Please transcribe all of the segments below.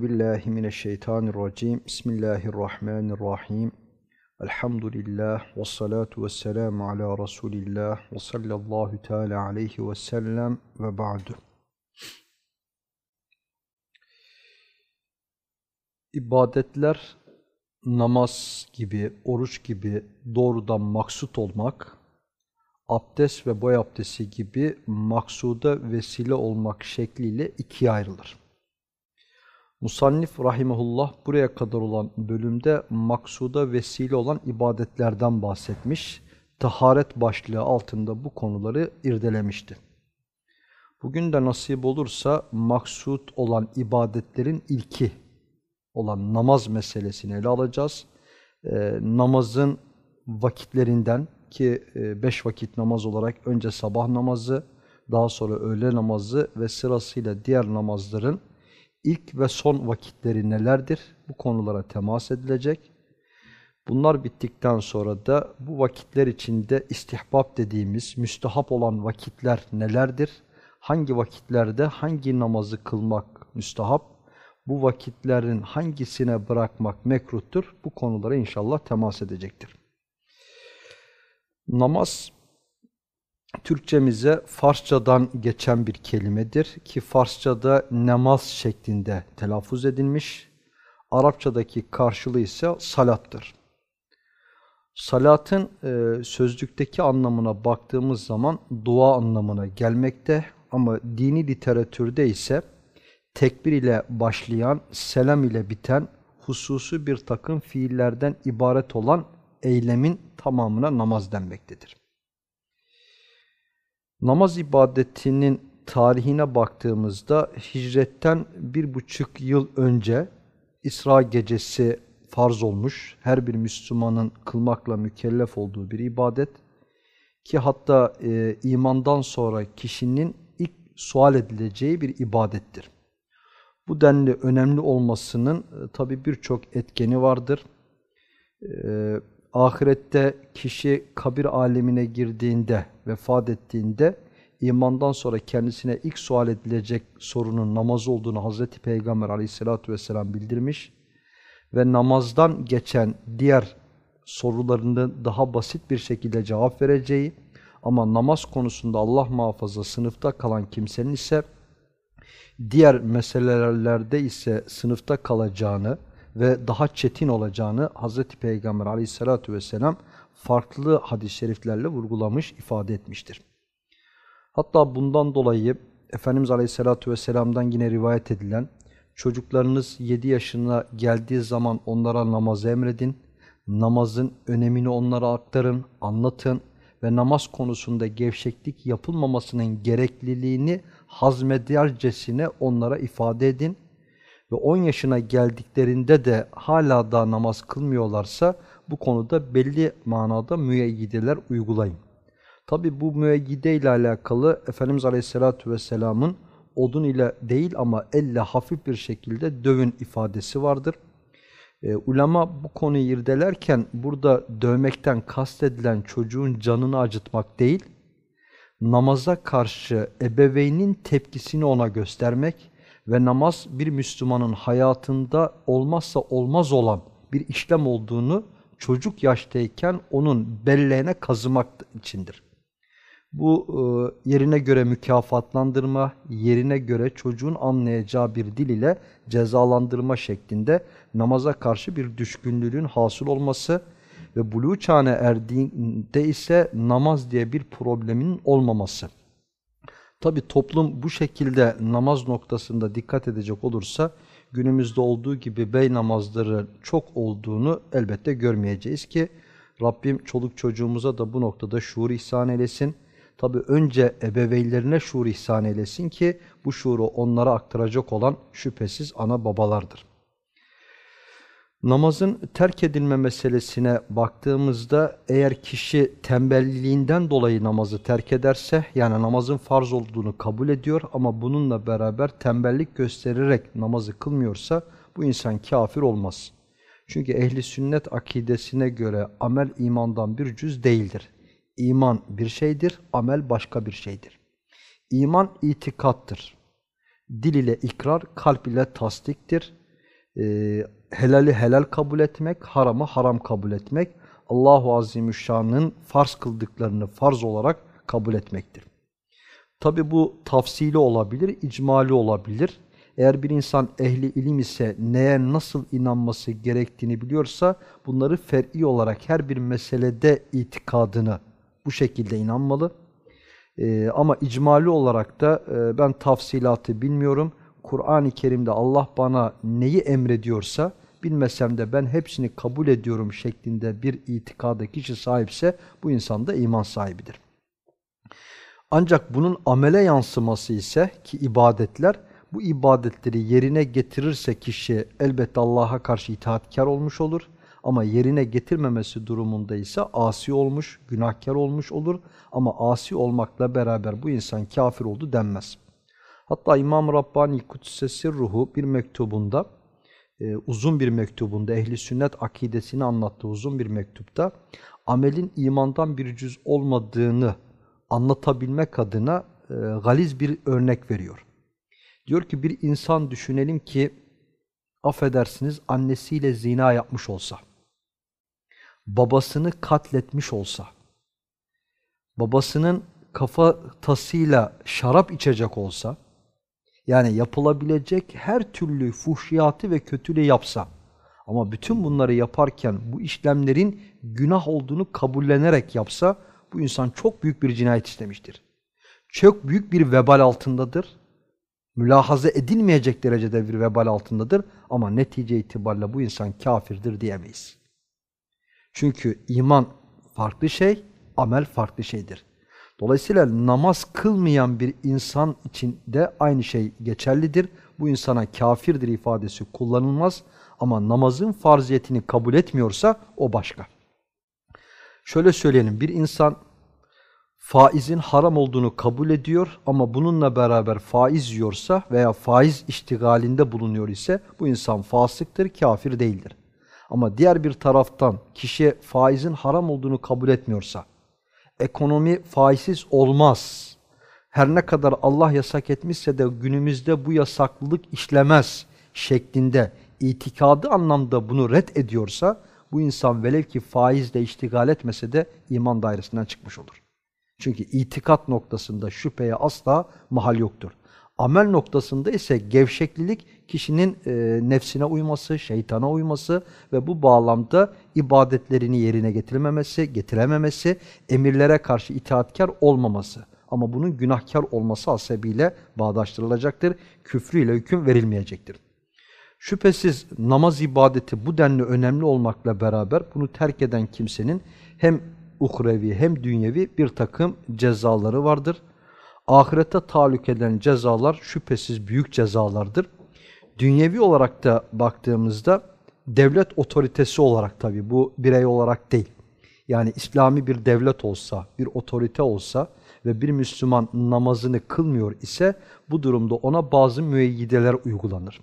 Euzu billahi mineşşeytanirracim. Bismillahirrahmanirrahim. Elhamdülillah ve salatu ve selamu ala Resulillah ve sallallahu teala aleyhi ve sellem ve ba'du. İbadetler namaz gibi, oruç gibi doğrudan maksut olmak, abdest ve boy abdesti gibi maksuda vesile olmak şekliyle ikiye ayrılır. Musannif rahimahullah buraya kadar olan bölümde maksuda vesile olan ibadetlerden bahsetmiş. Taharet başlığı altında bu konuları irdelemişti. Bugün de nasip olursa maksud olan ibadetlerin ilki olan namaz meselesini ele alacağız. Ee, namazın vakitlerinden ki e, beş vakit namaz olarak önce sabah namazı, daha sonra öğle namazı ve sırasıyla diğer namazların ilk ve son vakitleri nelerdir? Bu konulara temas edilecek. Bunlar bittikten sonra da bu vakitler içinde istihbab dediğimiz müstehap olan vakitler nelerdir? Hangi vakitlerde hangi namazı kılmak müstehap? Bu vakitlerin hangisine bırakmak mekruhtur? Bu konulara inşallah temas edecektir. Namaz Türkçemize Farsçadan geçen bir kelimedir ki Farsçada namaz şeklinde telaffuz edilmiş. Arapçadaki karşılığı ise salattır. Salatın e, sözlükteki anlamına baktığımız zaman dua anlamına gelmekte ama dini literatürde ise tekbir ile başlayan, selam ile biten hususu bir takım fiillerden ibaret olan eylemin tamamına namaz denmektedir. Namaz ibadetinin tarihine baktığımızda hicretten bir buçuk yıl önce İsra gecesi farz olmuş. Her bir Müslümanın kılmakla mükellef olduğu bir ibadet. Ki hatta e, imandan sonra kişinin ilk sual edileceği bir ibadettir. Bu denli önemli olmasının e, tabi birçok etkeni vardır. E, ahirette kişi kabir alemine girdiğinde, vefat ettiğinde imandan sonra kendisine ilk sual edilecek sorunun namaz olduğunu Hazreti Peygamber aleyhissalatü vesselam bildirmiş ve namazdan geçen diğer sorularını daha basit bir şekilde cevap vereceği ama namaz konusunda Allah muhafaza sınıfta kalan kimsenin ise diğer meselelerde ise sınıfta kalacağını ve daha çetin olacağını Hz. Peygamber aleyhissalatü vesselam farklı hadis-i şeriflerle vurgulamış, ifade etmiştir. Hatta bundan dolayı Efendimiz aleyhissalatü vesselam'dan yine rivayet edilen çocuklarınız 7 yaşına geldiği zaman onlara namazı emredin, namazın önemini onlara aktarın, anlatın ve namaz konusunda gevşeklik yapılmamasının gerekliliğini hazmedercesine onlara ifade edin ve 10 yaşına geldiklerinde de hala da namaz kılmıyorlarsa bu konuda belli manada müeyyideler uygulayın. Tabi bu müeyyide ile alakalı Efendimiz Aleyhisselatü Vesselam'ın odun ile değil ama elle hafif bir şekilde dövün ifadesi vardır. E, ulema bu konuyu irdelerken burada dövmekten kastedilen çocuğun canını acıtmak değil, namaza karşı ebeveynin tepkisini ona göstermek ve namaz bir Müslümanın hayatında olmazsa olmaz olan bir işlem olduğunu çocuk yaştayken onun belleğine kazımak içindir. Bu e, yerine göre mükafatlandırma, yerine göre çocuğun anlayacağı bir dil ile cezalandırma şeklinde namaza karşı bir düşkünlüğün hasıl olması ve buluğ çağına erdiğinde ise namaz diye bir problemin olmaması. Tabi toplum bu şekilde namaz noktasında dikkat edecek olursa günümüzde olduğu gibi bey namazları çok olduğunu elbette görmeyeceğiz ki Rabbim çoluk çocuğumuza da bu noktada şuur ihsan eylesin. Tabi önce ebeveynlerine şuur ihsan eylesin ki bu şuuru onlara aktaracak olan şüphesiz ana babalardır. Namazın terk edilme meselesine baktığımızda eğer kişi tembelliğinden dolayı namazı terk ederse yani namazın farz olduğunu kabul ediyor ama bununla beraber tembellik göstererek namazı kılmıyorsa bu insan kafir olmaz. Çünkü ehli sünnet akidesine göre amel imandan bir cüz değildir. İman bir şeydir, amel başka bir şeydir. İman itikattır. Dil ile ikrar, kalp ile tasdiktir. Ee, helali helal kabul etmek, haramı haram kabul etmek, Allahu Azimüşşan'ın farz kıldıklarını farz olarak kabul etmektir. Tabi bu tafsili olabilir, icmali olabilir. Eğer bir insan ehli ilim ise neye nasıl inanması gerektiğini biliyorsa bunları fer'i olarak her bir meselede itikadını bu şekilde inanmalı. Ee, ama icmali olarak da e, ben tafsilatı bilmiyorum. Kur'an-ı Kerim'de Allah bana neyi emrediyorsa bilmesem de ben hepsini kabul ediyorum şeklinde bir itikada kişi sahipse bu insan da iman sahibidir. Ancak bunun amele yansıması ise ki ibadetler bu ibadetleri yerine getirirse kişi elbette Allah'a karşı itaatkar olmuş olur. Ama yerine getirmemesi durumunda ise asi olmuş, günahkar olmuş olur. Ama asi olmakla beraber bu insan kafir oldu denmez. Hatta İmam Rabbani Kudsesi Ruhu bir mektubunda, e, uzun bir mektubunda, ehli sünnet akidesini anlattığı uzun bir mektupta, amelin imandan bir cüz olmadığını anlatabilmek adına e, galiz bir örnek veriyor. Diyor ki bir insan düşünelim ki affedersiniz annesiyle zina yapmış olsa, babasını katletmiş olsa, babasının kafatasıyla şarap içecek olsa, yani yapılabilecek her türlü fuhşiyatı ve kötülüğü yapsa, ama bütün bunları yaparken bu işlemlerin günah olduğunu kabullenerek yapsa, bu insan çok büyük bir cinayet işlemiştir. Çok büyük bir vebal altındadır. Mülahaza edilmeyecek derecede bir vebal altındadır. Ama netice itibariyle bu insan kafirdir diyemeyiz. Çünkü iman farklı şey, amel farklı şeydir. Dolayısıyla namaz kılmayan bir insan için de aynı şey geçerlidir. Bu insana kafirdir ifadesi kullanılmaz ama namazın farziyetini kabul etmiyorsa o başka. Şöyle söyleyelim, bir insan faizin haram olduğunu kabul ediyor ama bununla beraber faiz yiyorsa veya faiz iştigalinde bulunuyor ise bu insan fasıktır, kafir değildir. Ama diğer bir taraftan kişi faizin haram olduğunu kabul etmiyorsa, ekonomi faizsiz olmaz, her ne kadar Allah yasak etmişse de günümüzde bu yasaklılık işlemez şeklinde itikadı anlamda bunu red ediyorsa, bu insan velev ki faizle iştigal etmese de iman dairesinden çıkmış olur. Çünkü itikat noktasında şüpheye asla mahal yoktur. Amel noktasında ise gevşeklilik kişinin e, nefsine uyması, şeytana uyması ve bu bağlamda ibadetlerini yerine getirmemesi, getirememesi, emirlere karşı itaatkar olmaması. Ama bunun günahkar olması hasebiyle bağdaştırılacaktır. Küfrüyle hüküm verilmeyecektir. Şüphesiz namaz ibadeti bu denli önemli olmakla beraber bunu terk eden kimsenin hem uhrevi hem dünyevi bir takım cezaları vardır. Ahirete taluk eden cezalar şüphesiz büyük cezalardır. Dünyevi olarak da baktığımızda devlet otoritesi olarak tabi bu birey olarak değil. Yani İslami bir devlet olsa, bir otorite olsa ve bir Müslüman namazını kılmıyor ise bu durumda ona bazı müeyyideler uygulanır.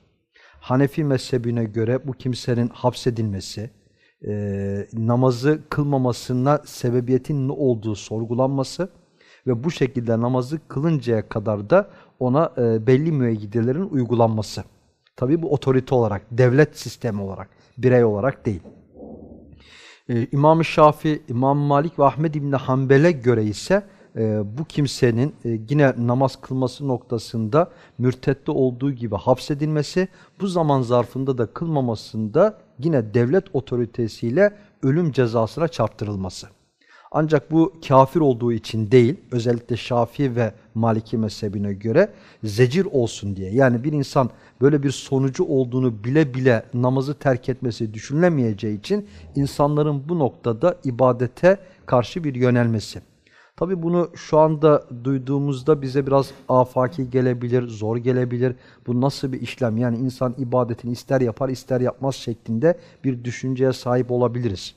Hanefi mezhebine göre bu kimsenin hapsedilmesi, e, namazı kılmamasına sebebiyetin ne olduğu sorgulanması ve bu şekilde namazı kılıncaya kadar da ona e, belli müeyyidelerin uygulanması. Tabi bu otorite olarak, devlet sistemi olarak, birey olarak değil. Ee, İmam-ı Şafi, İmam Malik ve Ahmed İbni Hanbel'e göre ise e, bu kimsenin e, yine namaz kılması noktasında mürtette olduğu gibi hapsedilmesi, bu zaman zarfında da kılmamasında yine devlet otoritesiyle ölüm cezasına çarptırılması. Ancak bu kafir olduğu için değil, özellikle Şafii ve Maliki mezhebine göre zecir olsun diye. Yani bir insan böyle bir sonucu olduğunu bile bile namazı terk etmesi düşünülemeyeceği için insanların bu noktada ibadete karşı bir yönelmesi. Tabi bunu şu anda duyduğumuzda bize biraz afaki gelebilir, zor gelebilir. Bu nasıl bir işlem? Yani insan ibadetini ister yapar ister yapmaz şeklinde bir düşünceye sahip olabiliriz.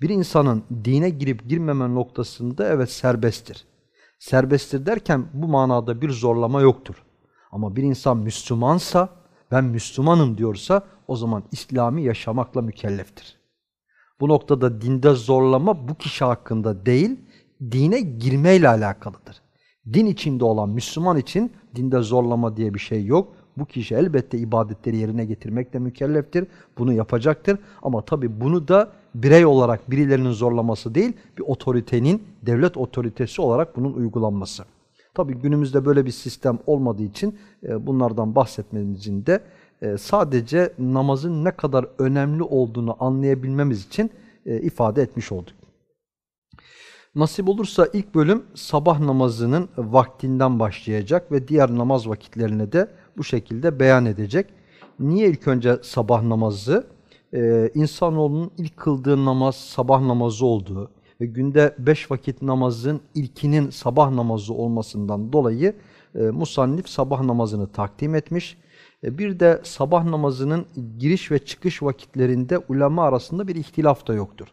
Bir insanın dine girip girmeme noktasında evet serbesttir. Serbesttir derken bu manada bir zorlama yoktur. Ama bir insan Müslümansa ben Müslümanım diyorsa o zaman İslami yaşamakla mükelleftir. Bu noktada dinde zorlama bu kişi hakkında değil, dine girmeyle alakalıdır. Din içinde olan Müslüman için dinde zorlama diye bir şey yok. Bu kişi elbette ibadetleri yerine getirmekle mükelleftir. Bunu yapacaktır. Ama tabi bunu da birey olarak birilerinin zorlaması değil, bir otoritenin, devlet otoritesi olarak bunun uygulanması. Tabi günümüzde böyle bir sistem olmadığı için e, bunlardan bahsetmemizin de e, sadece namazın ne kadar önemli olduğunu anlayabilmemiz için e, ifade etmiş olduk. Nasip olursa ilk bölüm sabah namazının vaktinden başlayacak ve diğer namaz vakitlerini de bu şekilde beyan edecek. Niye ilk önce sabah namazı? Ee, insanoğlunun ilk kıldığı namaz sabah namazı olduğu ve günde beş vakit namazın ilkinin sabah namazı olmasından dolayı e, musannif sabah namazını takdim etmiş. E, bir de sabah namazının giriş ve çıkış vakitlerinde ulema arasında bir ihtilaf da yoktur.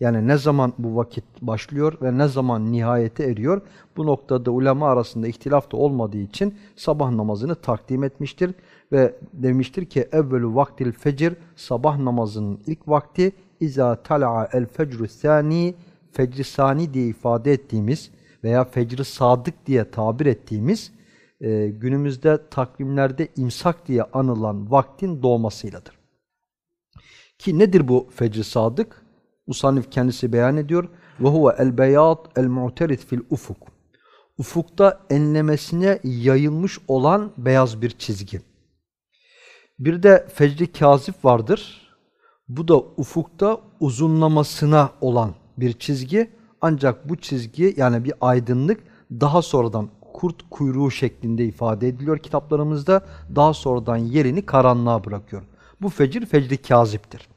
Yani ne zaman bu vakit başlıyor ve ne zaman nihayete eriyor? Bu noktada ulema arasında ihtilaf da olmadığı için sabah namazını takdim etmiştir ve demiştir ki evvelu vaktil fecir sabah namazının ilk vakti iza tala'a el fecru sani fecri sani diye ifade ettiğimiz veya fecri sadık diye tabir ettiğimiz e, günümüzde takvimlerde imsak diye anılan vaktin doğmasıyladır. Ki nedir bu fecri sadık? Musannif kendisi beyan ediyor. Ve huve el beyat el mu'terit fil ufuk. Ufukta enlemesine yayılmış olan beyaz bir çizgi. Bir de fecri kazif vardır. Bu da ufukta uzunlamasına olan bir çizgi. Ancak bu çizgi yani bir aydınlık daha sonradan kurt kuyruğu şeklinde ifade ediliyor kitaplarımızda. Daha sonradan yerini karanlığa bırakıyor. Bu fecir fecri kaziptir.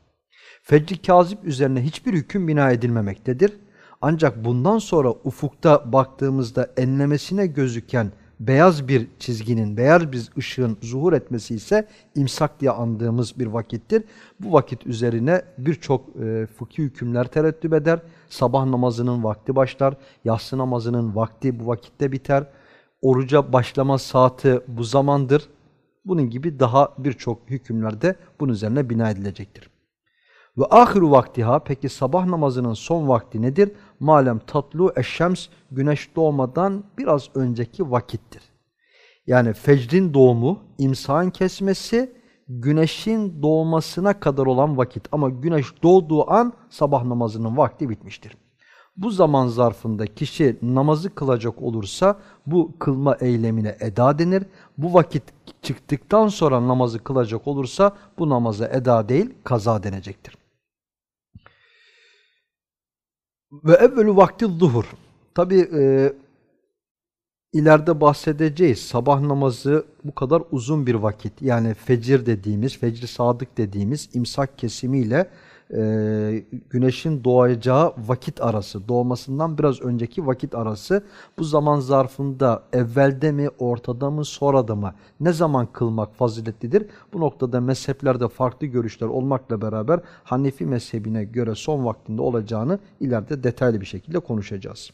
Fecri kazip üzerine hiçbir hüküm bina edilmemektedir. Ancak bundan sonra ufukta baktığımızda enlemesine gözüken beyaz bir çizginin, beyaz bir ışığın zuhur etmesi ise imsak diye andığımız bir vakittir. Bu vakit üzerine birçok e, fıkhi hükümler terettüp eder. Sabah namazının vakti başlar, yatsı namazının vakti bu vakitte biter. Oruca başlama saati bu zamandır. Bunun gibi daha birçok hükümler de bunun üzerine bina edilecektir. Ve ahiru vaktiha peki sabah namazının son vakti nedir? Malem tatlu eşşems güneş doğmadan biraz önceki vakittir. Yani fecrin doğumu, imsağın kesmesi, güneşin doğmasına kadar olan vakit. Ama güneş doğduğu an sabah namazının vakti bitmiştir. Bu zaman zarfında kişi namazı kılacak olursa bu kılma eylemine eda denir. Bu vakit çıktıktan sonra namazı kılacak olursa bu namaza eda değil kaza denecektir. Ve evvelü vakti zuhur. Tabi e, ileride bahsedeceğiz. Sabah namazı bu kadar uzun bir vakit. Yani fecir dediğimiz, fecri sadık dediğimiz imsak kesimiyle e, güneşin doğacağı vakit arası, doğmasından biraz önceki vakit arası bu zaman zarfında evvelde mi, ortada mı, sonrada mı ne zaman kılmak faziletlidir? Bu noktada mezheplerde farklı görüşler olmakla beraber Hanefi mezhebine göre son vaktinde olacağını ileride detaylı bir şekilde konuşacağız.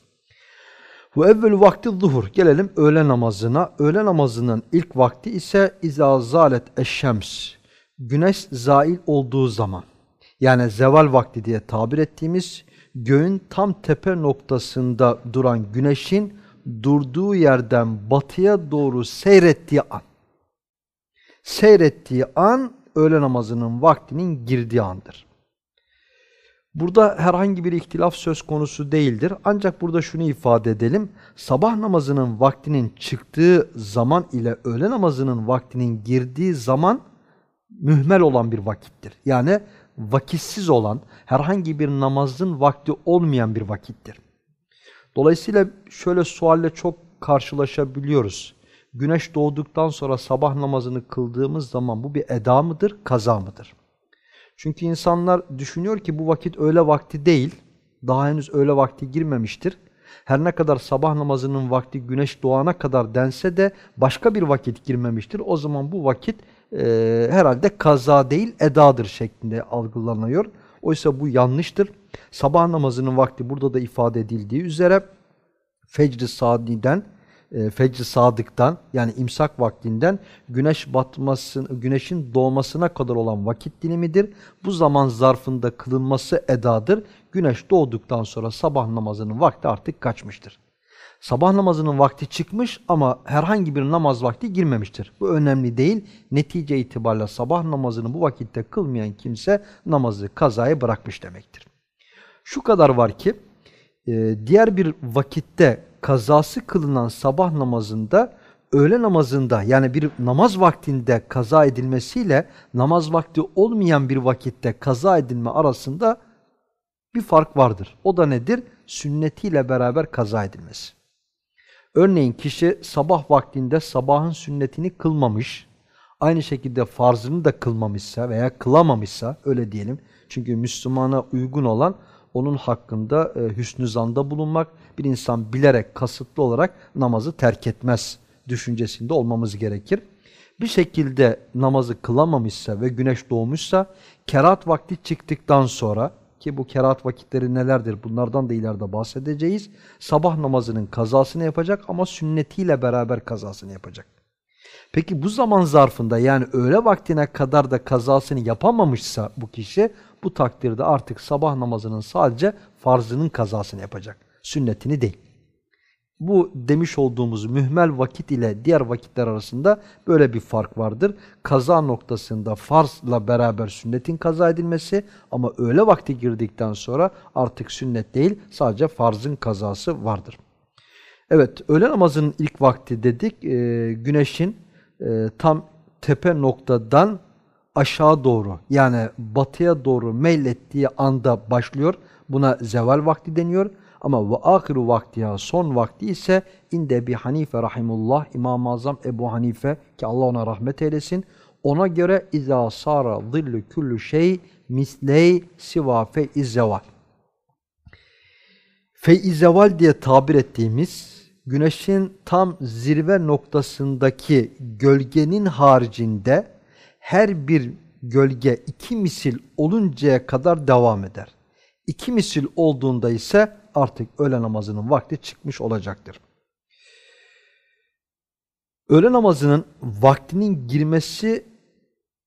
Bu evvel vakti zuhur. Gelelim öğle namazına. Öğle namazının ilk vakti ise izâ zâlet eşşems. Güneş zail olduğu zaman yani zeval vakti diye tabir ettiğimiz göğün tam tepe noktasında duran güneşin durduğu yerden batıya doğru seyrettiği an. Seyrettiği an öğle namazının vaktinin girdiği andır. Burada herhangi bir ihtilaf söz konusu değildir. Ancak burada şunu ifade edelim. Sabah namazının vaktinin çıktığı zaman ile öğle namazının vaktinin girdiği zaman mühmel olan bir vakittir. Yani vakitsiz olan, herhangi bir namazın vakti olmayan bir vakittir. Dolayısıyla şöyle sualle çok karşılaşabiliyoruz. Güneş doğduktan sonra sabah namazını kıldığımız zaman bu bir eda mıdır, kaza mıdır? Çünkü insanlar düşünüyor ki bu vakit öğle vakti değil, daha henüz öğle vakti girmemiştir. Her ne kadar sabah namazının vakti güneş doğana kadar dense de başka bir vakit girmemiştir. O zaman bu vakit e, herhalde kaza değil edadır şeklinde algılanıyor. Oysa bu yanlıştır. Sabah namazının vakti burada da ifade edildiği üzere fecr-i sadiden e, fecr sadıktan yani imsak vaktinden güneş batmasın, güneşin doğmasına kadar olan vakit dilimidir. Bu zaman zarfında kılınması edadır. Güneş doğduktan sonra sabah namazının vakti artık kaçmıştır. Sabah namazının vakti çıkmış ama herhangi bir namaz vakti girmemiştir. Bu önemli değil. Netice itibariyle sabah namazını bu vakitte kılmayan kimse namazı kazaya bırakmış demektir. Şu kadar var ki e, diğer bir vakitte kazası kılınan sabah namazında öğle namazında yani bir namaz vaktinde kaza edilmesiyle namaz vakti olmayan bir vakitte kaza edilme arasında bir fark vardır. O da nedir? Sünnetiyle beraber kaza edilmesi. Örneğin kişi sabah vaktinde sabahın sünnetini kılmamış, aynı şekilde farzını da kılmamışsa veya kılamamışsa öyle diyelim. Çünkü Müslümana uygun olan onun hakkında e, hüsnü zanda bulunmak, bir insan bilerek, kasıtlı olarak namazı terk etmez düşüncesinde olmamız gerekir. Bir şekilde namazı kılamamışsa ve güneş doğmuşsa, kerat vakti çıktıktan sonra ki bu kerat vakitleri nelerdir bunlardan da ileride bahsedeceğiz. Sabah namazının kazasını yapacak ama sünnetiyle beraber kazasını yapacak. Peki bu zaman zarfında yani öğle vaktine kadar da kazasını yapamamışsa bu kişi bu takdirde artık sabah namazının sadece farzının kazasını yapacak. Sünnetini değil. Bu demiş olduğumuz mühmel vakit ile diğer vakitler arasında böyle bir fark vardır. Kaza noktasında farzla beraber sünnetin kaza edilmesi ama öğle vakti girdikten sonra artık sünnet değil sadece farzın kazası vardır. Evet öğle namazının ilk vakti dedik e, güneşin e, tam tepe noktadan aşağı doğru yani batıya doğru meylettiği anda başlıyor. Buna zeval vakti deniyor. Ama ve ahiru vaktiha son vakti ise inde bir Hanife rahimullah İmam-ı Azam Ebu Hanife ki Allah ona rahmet eylesin. Ona göre izâ sara zillu kullu şey misley siva feizeval. Feizeval diye tabir ettiğimiz güneşin tam zirve noktasındaki gölgenin haricinde her bir gölge iki misil oluncaya kadar devam eder. İki misil olduğunda ise artık öğle namazının vakti çıkmış olacaktır. Öğle namazının vaktinin girmesi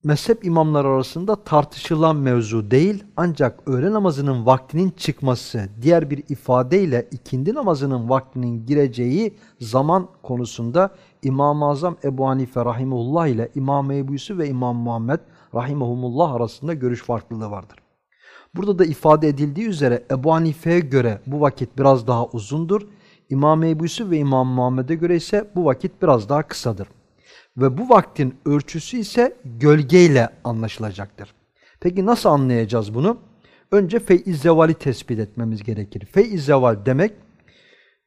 mezhep imamları arasında tartışılan mevzu değil ancak öğle namazının vaktinin çıkması diğer bir ifadeyle ikindi namazının vaktinin gireceği zaman konusunda İmam-ı Azam Ebu Hanife Rahimullah ile İmam Ebu Yusuf ve İmam Muhammed Rahimahumullah arasında görüş farklılığı vardır. Burada da ifade edildiği üzere Ebu Hanife'ye göre bu vakit biraz daha uzundur. İmam Ebu Yusuf ve İmam Muhammed'e göre ise bu vakit biraz daha kısadır. Ve bu vaktin ölçüsü ise gölgeyle anlaşılacaktır. Peki nasıl anlayacağız bunu? Önce feiz zevali tespit etmemiz gerekir. Feiz zeval demek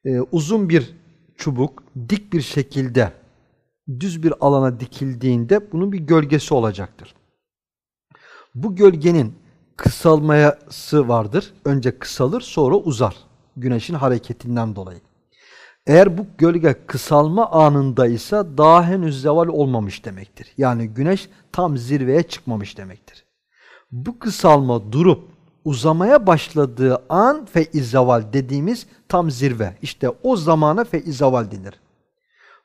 e, uzun bir çubuk dik bir şekilde düz bir alana dikildiğinde bunun bir gölgesi olacaktır. Bu gölgenin kısalması vardır. Önce kısalır sonra uzar. Güneşin hareketinden dolayı. Eğer bu gölge kısalma anındaysa daha henüz zeval olmamış demektir. Yani güneş tam zirveye çıkmamış demektir. Bu kısalma durup uzamaya başladığı an feizaval dediğimiz tam zirve. İşte o zamana feizaval denir.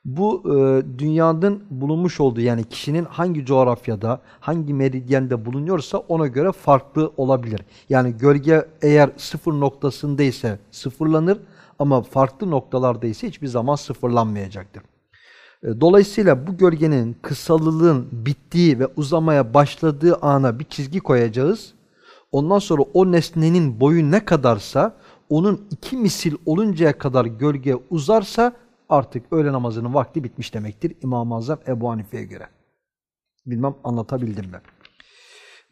Bu e, dünyanın bulunmuş olduğu yani kişinin hangi coğrafyada, hangi meridyende bulunuyorsa ona göre farklı olabilir. Yani gölge eğer sıfır noktasında ise sıfırlanır ama farklı noktalarda ise hiçbir zaman sıfırlanmayacaktır. E, dolayısıyla bu gölgenin kısalılığın bittiği ve uzamaya başladığı ana bir çizgi koyacağız. Ondan sonra o nesnenin boyu ne kadarsa onun iki misil oluncaya kadar gölge uzarsa artık öğle namazının vakti bitmiş demektir İmam-ı Azam Ebu Hanife'ye göre. Bilmem anlatabildim mi?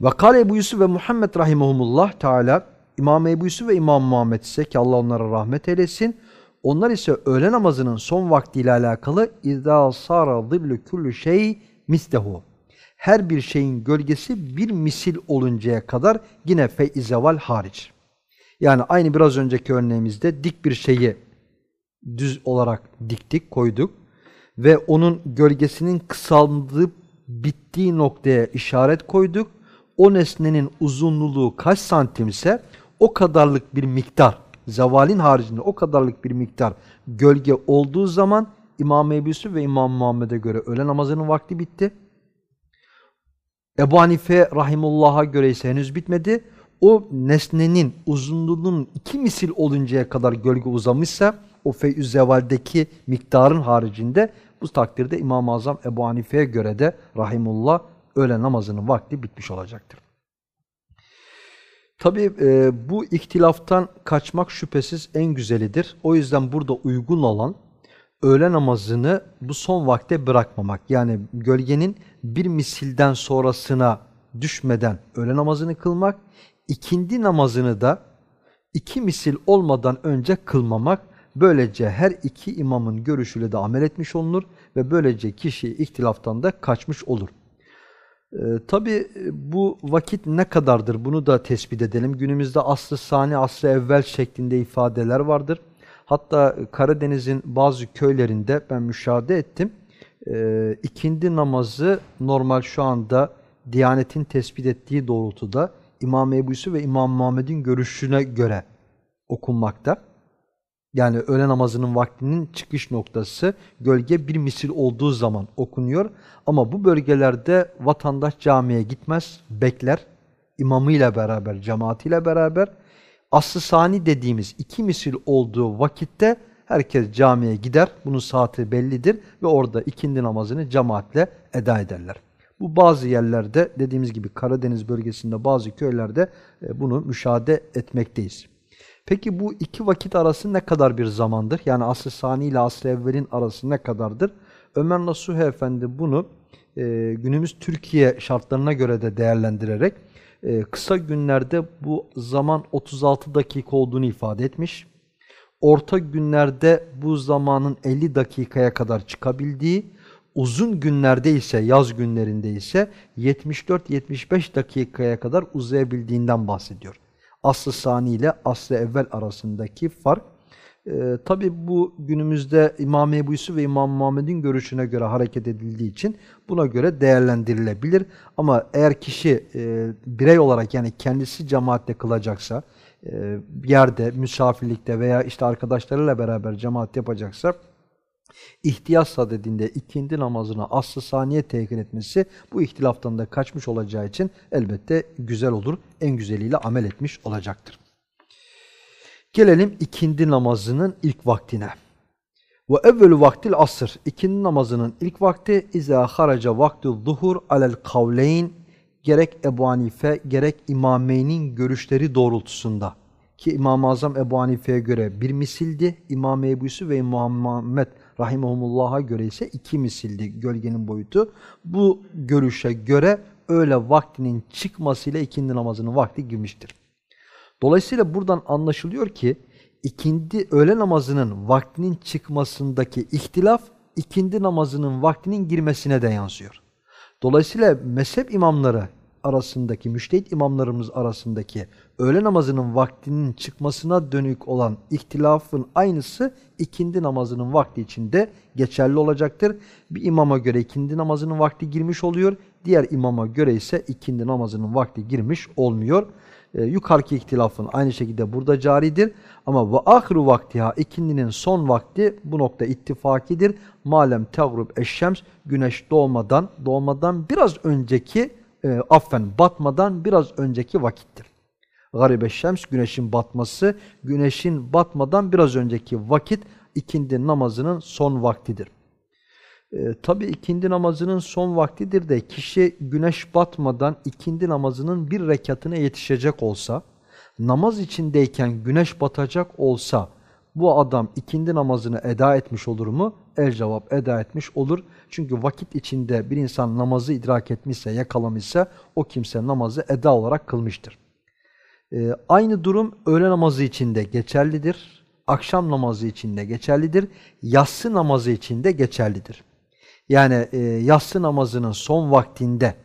Ve kâle Ebu Yusuf ve Muhammed rahimahumullah Teala İmam Ebu Yusuf ve İmam Muhammed ise ki Allah onlara rahmet eylesin. Onlar ise öğle namazının son vaktiyle alakalı اِذَا sara zillu kullu şey mislehu. Her bir şeyin gölgesi bir misil oluncaya kadar yine feizeval hariç. Yani aynı biraz önceki örneğimizde dik bir şeyi düz olarak diktik, koyduk ve onun gölgesinin kısaldığı bittiği noktaya işaret koyduk. O nesnenin uzunluğu kaç santimse o kadarlık bir miktar, zevalin haricinde o kadarlık bir miktar gölge olduğu zaman İmam Ebu ve İmam Muhammed'e göre öğle namazının vakti bitti. Ebu Hanife rahimullah'a göre ise henüz bitmedi. O nesnenin uzunluğunun iki misil oluncaya kadar gölge uzamışsa o feyüz zevaldeki miktarın haricinde bu takdirde İmam-ı Azam Ebu Hanife'ye göre de rahimullah öğle namazının vakti bitmiş olacaktır. Tabi e, bu ihtilaftan kaçmak şüphesiz en güzelidir. O yüzden burada uygun olan öğle namazını bu son vakte bırakmamak. Yani gölgenin bir misilden sonrasına düşmeden öğle namazını kılmak, ikindi namazını da iki misil olmadan önce kılmamak. Böylece her iki imamın görüşüyle de amel etmiş olunur ve böylece kişi ihtilaftan da kaçmış olur. Ee, Tabi bu vakit ne kadardır bunu da tespit edelim. Günümüzde aslı sani, aslı evvel şeklinde ifadeler vardır. Hatta Karadeniz'in bazı köylerinde ben müşahede ettim. E, ikindi namazı normal şu anda Diyanet'in tespit ettiği doğrultuda İmam Ebu Yusuf ve İmam Muhammed'in görüşüne göre okunmakta. Yani öğle namazının vaktinin çıkış noktası gölge bir misil olduğu zaman okunuyor. Ama bu bölgelerde vatandaş camiye gitmez, bekler. İmamıyla beraber, cemaatiyle beraber aslı sani dediğimiz iki misil olduğu vakitte herkes camiye gider. Bunun saati bellidir ve orada ikindi namazını cemaatle eda ederler. Bu bazı yerlerde dediğimiz gibi Karadeniz bölgesinde bazı köylerde e, bunu müşahede etmekteyiz. Peki bu iki vakit arası ne kadar bir zamandır? Yani asr-ı sani ile asr-ı evvelin arası ne kadardır? Ömer Nasuh Efendi bunu e, günümüz Türkiye şartlarına göre de değerlendirerek e, kısa günlerde bu zaman 36 dakika olduğunu ifade etmiş. Orta günlerde bu zamanın 50 dakikaya kadar çıkabildiği, uzun günlerde ise yaz günlerinde ise 74-75 dakikaya kadar uzayabildiğinden bahsediyor. Aslı sani ile aslı evvel arasındaki fark. Ee, Tabi bu günümüzde İmam Ebu Yusuf ve İmam Muhammed'in görüşüne göre hareket edildiği için buna göre değerlendirilebilir. Ama eğer kişi e, birey olarak yani kendisi cemaatte kılacaksa, e, yerde, misafirlikte veya işte arkadaşlarıyla beraber cemaat yapacaksa ihtiyaç sadedinde ikindi namazına aslı saniye tehir etmesi bu ihtilaftan da kaçmış olacağı için elbette güzel olur. En güzeliyle amel etmiş olacaktır. Gelelim ikindi namazının ilk vaktine. Ve evvelü vaktil asr. İkindi namazının ilk vakti izâ haraca vaktul zuhur alel kavleyn gerek Ebu Hanife gerek İmameyn'in görüşleri doğrultusunda ki İmam-ı Azam Ebu Hanife'ye göre bir misildi. İmam Ebu Yusuf ve İmam Muhammed Rahimahumullah'a göre ise iki misildi gölgenin boyutu. Bu görüşe göre öğle vaktinin çıkmasıyla ikindi namazının vakti girmiştir. Dolayısıyla buradan anlaşılıyor ki ikindi öğle namazının vaktinin çıkmasındaki ihtilaf ikindi namazının vaktinin girmesine de yansıyor. Dolayısıyla mezhep imamları arasındaki, müştehit imamlarımız arasındaki öğle namazının vaktinin çıkmasına dönük olan ihtilafın aynısı ikindi namazının vakti içinde geçerli olacaktır. Bir imama göre ikindi namazının vakti girmiş oluyor, diğer imama göre ise ikindi namazının vakti girmiş olmuyor. Ee, yukarıki ihtilafın aynı şekilde burada caridir. Ama ve ahiru vaktiha ikindinin son vakti bu nokta ittifakidir. Malem tegrub eşşems güneş doğmadan doğmadan biraz önceki e, affen batmadan biraz önceki vakittir. Garibe şems güneşin batması, güneşin batmadan biraz önceki vakit ikindi namazının son vaktidir. E, Tabi ikindi namazının son vaktidir de kişi güneş batmadan ikindi namazının bir rekatına yetişecek olsa, namaz içindeyken güneş batacak olsa, bu adam ikindi namazını eda etmiş olur mu? El cevap eda etmiş olur. Çünkü vakit içinde bir insan namazı idrak etmişse, yakalamışsa o kimse namazı eda olarak kılmıştır. Ee, aynı durum öğle namazı içinde geçerlidir. Akşam namazı içinde geçerlidir. Yatsı namazı içinde geçerlidir. Yani e, yatsı namazının son vaktinde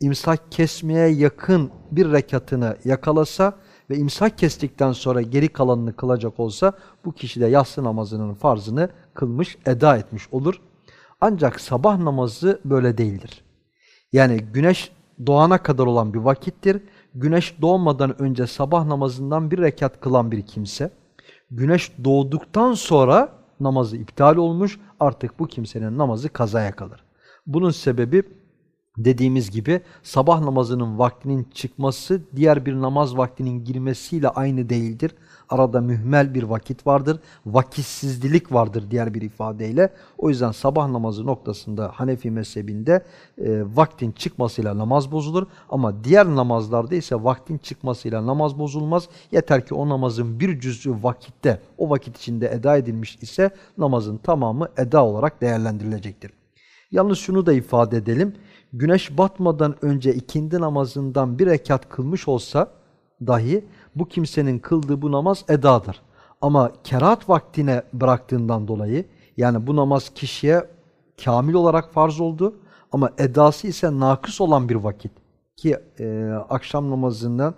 imsak kesmeye yakın bir rekatını yakalasa ve imsak kestikten sonra geri kalanını kılacak olsa bu kişi de yatsı namazının farzını kılmış, eda etmiş olur. Ancak sabah namazı böyle değildir. Yani güneş doğana kadar olan bir vakittir. Güneş doğmadan önce sabah namazından bir rekat kılan bir kimse, güneş doğduktan sonra namazı iptal olmuş. Artık bu kimsenin namazı kazaya kalır. Bunun sebebi dediğimiz gibi sabah namazının vaktinin çıkması diğer bir namaz vaktinin girmesiyle aynı değildir. Arada mühmel bir vakit vardır. Vakitsizlik vardır diğer bir ifadeyle. O yüzden sabah namazı noktasında Hanefi mezhebinde e, vaktin çıkmasıyla namaz bozulur. Ama diğer namazlarda ise vaktin çıkmasıyla namaz bozulmaz. Yeter ki o namazın bir cüzü vakitte, o vakit içinde eda edilmiş ise namazın tamamı eda olarak değerlendirilecektir. Yalnız şunu da ifade edelim. Güneş batmadan önce ikindi namazından bir rekat kılmış olsa dahi bu kimsenin kıldığı bu namaz edadır. Ama kerat vaktine bıraktığından dolayı yani bu namaz kişiye kamil olarak farz oldu ama edası ise nakıs olan bir vakit ki e, akşam namazından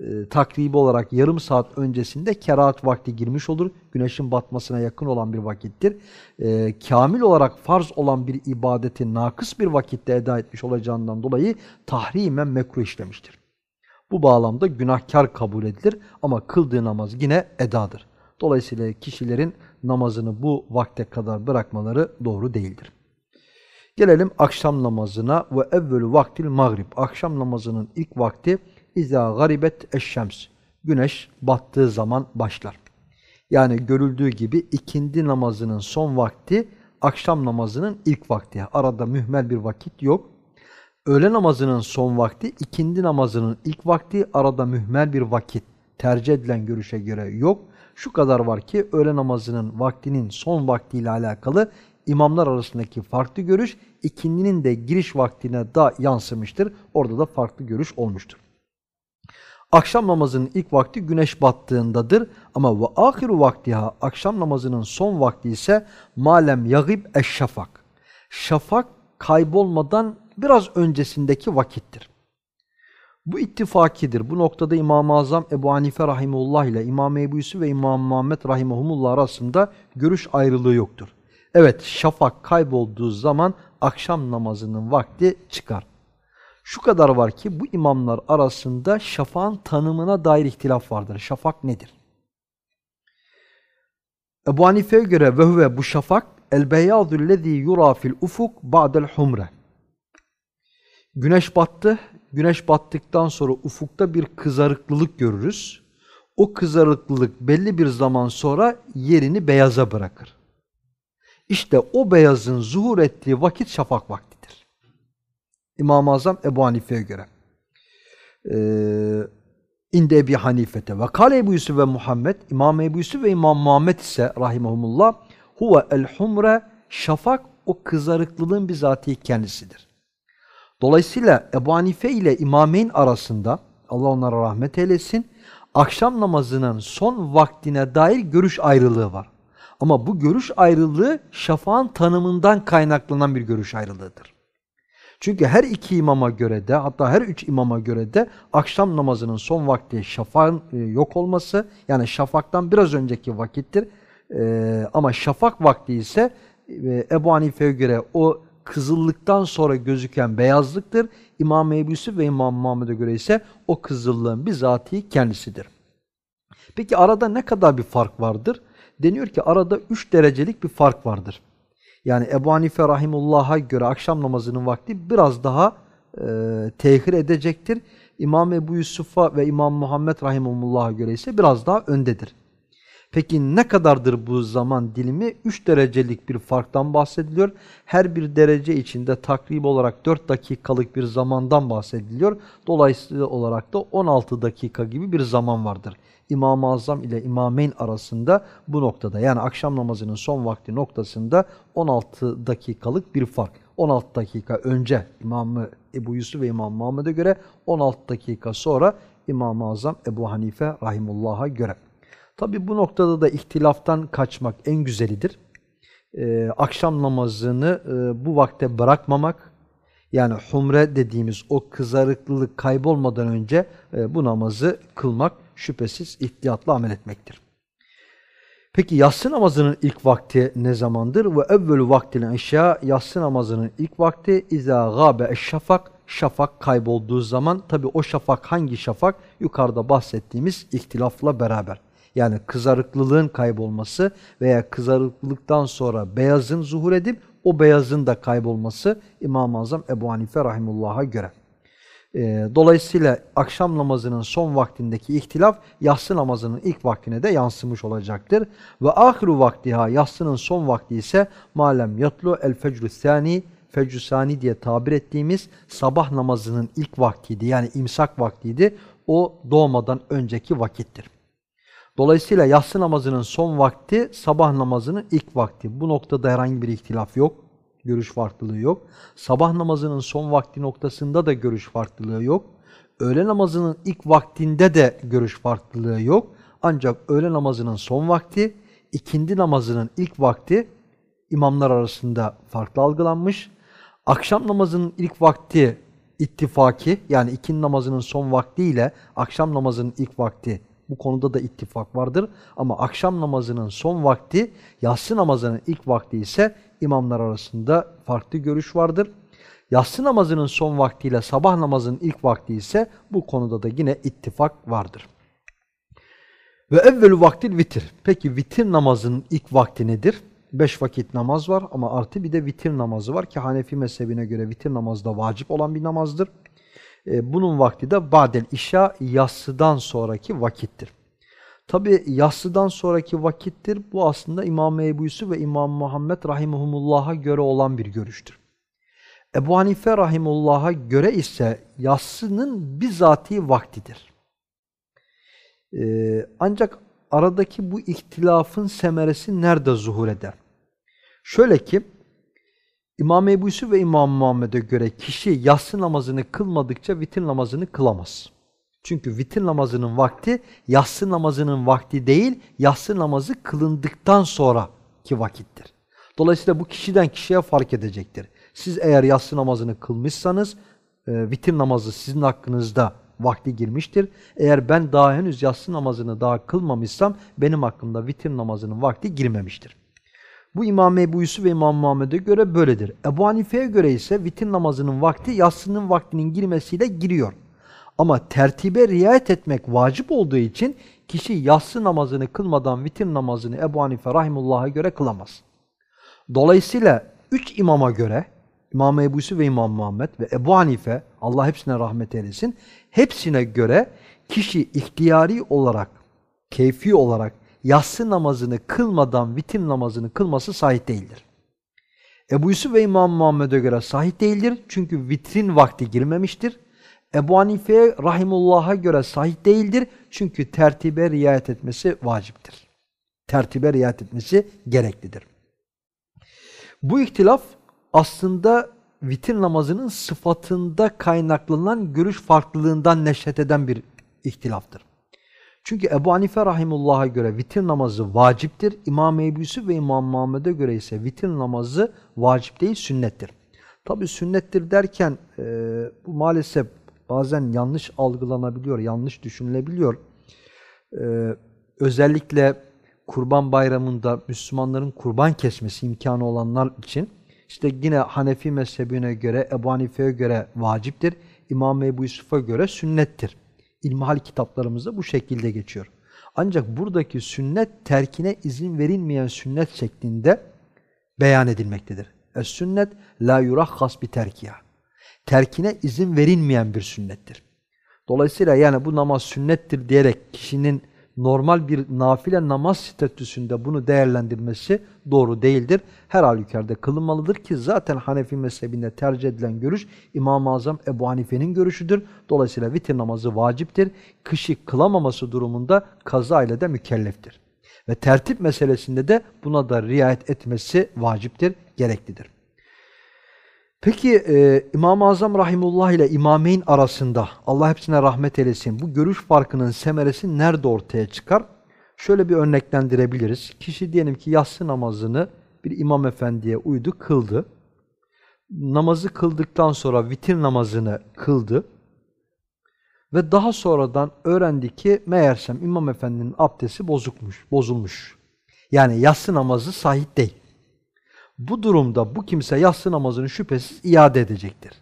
e, takribi olarak yarım saat öncesinde kerahat vakti girmiş olur. Güneşin batmasına yakın olan bir vakittir. E, kamil olarak farz olan bir ibadeti nakıs bir vakitte eda etmiş olacağından dolayı tahrimen mekruh işlemiştir. Bu bağlamda günahkar kabul edilir ama kıldığı namaz yine edadır. Dolayısıyla kişilerin namazını bu vakte kadar bırakmaları doğru değildir. Gelelim akşam namazına ve evvelü vaktil mağrib. Akşam namazının ilk vakti İzâ garibet eşşems. Güneş battığı zaman başlar. Yani görüldüğü gibi ikindi namazının son vakti akşam namazının ilk vakti. Arada mühmel bir vakit yok. Öğle namazının son vakti ikindi namazının ilk vakti. Arada mühmel bir vakit tercih edilen görüşe göre yok. Şu kadar var ki öğle namazının vaktinin son vaktiyle alakalı imamlar arasındaki farklı görüş ikindinin de giriş vaktine da yansımıştır. Orada da farklı görüş olmuştur. Akşam namazının ilk vakti güneş battığındadır. Ama ve ahiru vaktiha akşam namazının son vakti ise malem yagib eşşafak. Şafak kaybolmadan biraz öncesindeki vakittir. Bu ittifakidir. Bu noktada İmam-ı Azam Ebu Hanife Rahimullah ile İmam Ebu Yusuf ve İmam Muhammed Rahimahumullah arasında görüş ayrılığı yoktur. Evet şafak kaybolduğu zaman akşam namazının vakti çıkar. Şu kadar var ki bu imamlar arasında şafağın tanımına dair ihtilaf vardır. Şafak nedir? Ebu Hanife'ye göre ve huve bu şafak el beyazul lezî yura fil ufuk ba'del humre. Güneş battı. Güneş battıktan sonra ufukta bir kızarıklılık görürüz. O kızarıklılık belli bir zaman sonra yerini beyaza bırakır. İşte o beyazın zuhur ettiği vakit şafak vakti. İmam-ı Azam Ebu Hanife'ye göre. Ee, İnde Ebi Hanifete ve Kale Ebu Yusuf ve Muhammed İmam Ebu Yusuf ve İmam Muhammed ise rahimahumullah huve el humre şafak o kızarıklılığın bizatihi kendisidir. Dolayısıyla Ebu Hanife ile İmameyn arasında Allah onlara rahmet eylesin akşam namazının son vaktine dair görüş ayrılığı var. Ama bu görüş ayrılığı şafağın tanımından kaynaklanan bir görüş ayrılığıdır. Çünkü her iki imama göre de hatta her üç imama göre de akşam namazının son vakti şafağın e, yok olması yani şafaktan biraz önceki vakittir. E, ama şafak vakti ise e, Ebu Hanife'ye göre o kızıllıktan sonra gözüken beyazlıktır. İmam Ebu Yusuf ve İmam Muhammed'e göre ise o kızıllığın bizatihi kendisidir. Peki arada ne kadar bir fark vardır? Deniyor ki arada 3 derecelik bir fark vardır. Yani Ebu Hanife Rahimullah'a göre akşam namazının vakti biraz daha e, tehir edecektir. İmam Ebu Yusuf'a ve İmam Muhammed Rahimullah'a göre ise biraz daha öndedir. Peki ne kadardır bu zaman dilimi? 3 derecelik bir farktan bahsediliyor. Her bir derece içinde takrib olarak 4 dakikalık bir zamandan bahsediliyor. Dolayısıyla olarak da 16 dakika gibi bir zaman vardır. İmam-ı Azam ile İmameyn arasında bu noktada yani akşam namazının son vakti noktasında 16 dakikalık bir fark. 16 dakika önce İmam Ebu Yusuf ve İmam Muhammed'e göre 16 dakika sonra İmam-ı Azam Ebu Hanife Rahimullah'a göre. Tabi bu noktada da ihtilaftan kaçmak en güzelidir. Ee, akşam namazını e, bu vakte bırakmamak, yani humre dediğimiz o kızarıklılık kaybolmadan önce e, bu namazı kılmak şüphesiz ihtiyatla amel etmektir. Peki yatsı namazının ilk vakti ne zamandır? Ve evvelü vaktil eşya yatsı namazının ilk vakti izâ gâbe eşşafak şafak kaybolduğu zaman tabi o şafak hangi şafak? Yukarıda bahsettiğimiz ihtilafla beraber. Yani kızarıklılığın kaybolması veya kızarıklılıktan sonra beyazın zuhur edip o beyazın da kaybolması İmam-ı Azam Ebu Hanife Rahimullah'a göre. E, dolayısıyla akşam namazının son vaktindeki ihtilaf yatsı namazının ilk vaktine de yansımış olacaktır. Ve ahiru vaktiha yatsının son vakti ise malem yatlu el fecrü sani fecrü sani diye tabir ettiğimiz sabah namazının ilk vaktiydi. Yani imsak vaktiydi. O doğmadan önceki vakittir. Dolayısıyla yatsı namazının son vakti sabah namazının ilk vakti. Bu noktada herhangi bir ihtilaf yok. Görüş farklılığı yok. Sabah namazının son vakti noktasında da görüş farklılığı yok. Öğle namazının ilk vaktinde de görüş farklılığı yok. Ancak öğle namazının son vakti, ikindi namazının ilk vakti imamlar arasında farklı algılanmış. Akşam namazının ilk vakti ittifaki yani ikindi namazının son vakti ile akşam namazının ilk vakti bu konuda da ittifak vardır. Ama akşam namazının son vakti, yatsı namazının ilk vakti ise imamlar arasında farklı görüş vardır. Yatsı namazının son vaktiyle sabah namazının ilk vakti ise bu konuda da yine ittifak vardır. Ve evvelü vaktil vitir. Peki vitir namazının ilk vakti nedir? Beş vakit namaz var ama artı bir de vitir namazı var ki Hanefi mezhebine göre vitir namazı da vacip olan bir namazdır. E, bunun vakti de badel işa yassıdan sonraki vakittir. Tabi yassıdan sonraki vakittir. Bu aslında İmam Ebu Yusuf ve İmam Muhammed Rahimahumullah'a göre olan bir görüştür. Ebu Hanife Rahimullah'a göre ise yassının bizatihi vaktidir. Ee, ancak aradaki bu ihtilafın semeresi nerede zuhur eder? Şöyle ki, İmam Ebu Yusuf ve İmam Muhammed'e göre kişi yatsı namazını kılmadıkça vitir namazını kılamaz. Çünkü vitir namazının vakti yatsı namazının vakti değil, yatsı namazı kılındıktan sonraki vakittir. Dolayısıyla bu kişiden kişiye fark edecektir. Siz eğer yatsı namazını kılmışsanız, e, vitir namazı sizin hakkınızda vakti girmiştir. Eğer ben daha henüz yatsı namazını daha kılmamışsam, benim hakkımda vitir namazının vakti girmemiştir. Bu İmam Ebu Yusuf ve İmam Muhammed'e göre böyledir. Ebu Hanife'ye göre ise vitir namazının vakti yatsının vaktinin girmesiyle giriyor. Ama tertibe riayet etmek vacip olduğu için kişi yatsı namazını kılmadan vitir namazını Ebu Hanife Rahimullah'a göre kılamaz. Dolayısıyla üç imama göre İmam Ebu Yusuf ve İmam Muhammed ve Ebu Hanife Allah hepsine rahmet eylesin hepsine göre kişi ihtiyari olarak keyfi olarak yatsı namazını kılmadan vitir namazını kılması sahih değildir. Ebu Yusuf ve İmam Muhammed'e göre sahih değildir çünkü vitrin vakti girmemiştir. Ebu Hanife'ye rahimullah'a göre sahih değildir çünkü tertibe riayet etmesi vaciptir. Tertibe riayet etmesi gereklidir. Bu ihtilaf aslında vitir namazının sıfatında kaynaklanan görüş farklılığından neşet eden bir ihtilaftır. Çünkü Ebu Hanife Rahimullah'a göre vitir namazı vaciptir. İmam Ebu Yusuf ve İmam Muhammed'e göre ise vitir namazı vacip değil sünnettir. Tabi sünnettir derken e, bu maalesef bazen yanlış algılanabiliyor, yanlış düşünülebiliyor. E, özellikle Kurban Bayramı'nda Müslümanların kurban kesmesi imkanı olanlar için işte yine Hanefi mezhebine göre, Ebu Hanife'ye göre vaciptir. İmam Ebu Yusuf'a göre sünnettir. İlmihal kitaplarımızda bu şekilde geçiyor. Ancak buradaki sünnet terkine izin verilmeyen sünnet şeklinde beyan edilmektedir. Es sünnet la yurahhas bi terkiya. Terkine izin verilmeyen bir sünnettir. Dolayısıyla yani bu namaz sünnettir diyerek kişinin normal bir nafile namaz statüsünde bunu değerlendirmesi doğru değildir. Her halükarda kılınmalıdır ki zaten Hanefi mezhebinde tercih edilen görüş İmam-ı Azam Ebu Hanife'nin görüşüdür. Dolayısıyla vitir namazı vaciptir. Kışı kılamaması durumunda kaza ile de mükelleftir. Ve tertip meselesinde de buna da riayet etmesi vaciptir, gereklidir. Peki e, İmam-ı Azam Rahimullah ile İmameyn arasında Allah hepsine rahmet eylesin bu görüş farkının semeresi nerede ortaya çıkar? Şöyle bir örneklendirebiliriz. Kişi diyelim ki yatsı namazını bir imam efendiye uydu, kıldı. Namazı kıldıktan sonra vitir namazını kıldı. Ve daha sonradan öğrendi ki meğersem imam efendinin abdesti bozukmuş, bozulmuş. Yani yatsı namazı sahih değil. Bu durumda bu kimse yatsı namazını şüphesiz iade edecektir.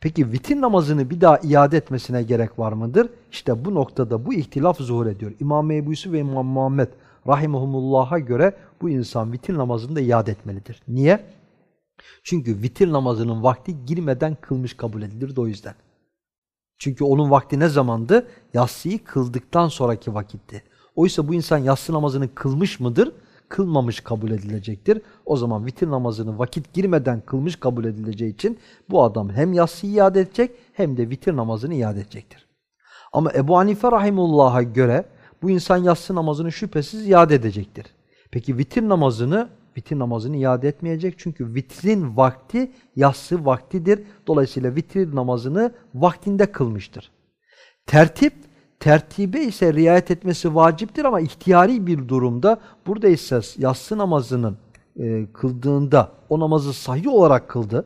Peki vitir namazını bir daha iade etmesine gerek var mıdır? İşte bu noktada bu ihtilaf zuhur ediyor. İmam Ebu Yusuf ve İmam Muhammed rahimahumullah'a göre bu insan vitir namazını da iade etmelidir. Niye? Çünkü vitir namazının vakti girmeden kılmış kabul edilir de o yüzden. Çünkü onun vakti ne zamandı? Yatsıyı kıldıktan sonraki vakitti. Oysa bu insan yatsı namazını kılmış mıdır? Kılmamış kabul edilecektir. O zaman vitir namazını vakit girmeden kılmış kabul edileceği için bu adam hem yatsıyı iade edecek hem de vitir namazını iade edecektir. Ama Ebu Hanife Rahimullah'a göre bu insan yatsı namazını şüphesiz iade edecektir. Peki vitir namazını vitir namazını iade etmeyecek. Çünkü vitrin vakti yatsı vaktidir. Dolayısıyla vitir namazını vaktinde kılmıştır. Tertip, tertibe ise riayet etmesi vaciptir ama ihtiyari bir durumda burada ise yatsı namazının e, kıldığında o namazı sahih olarak kıldı.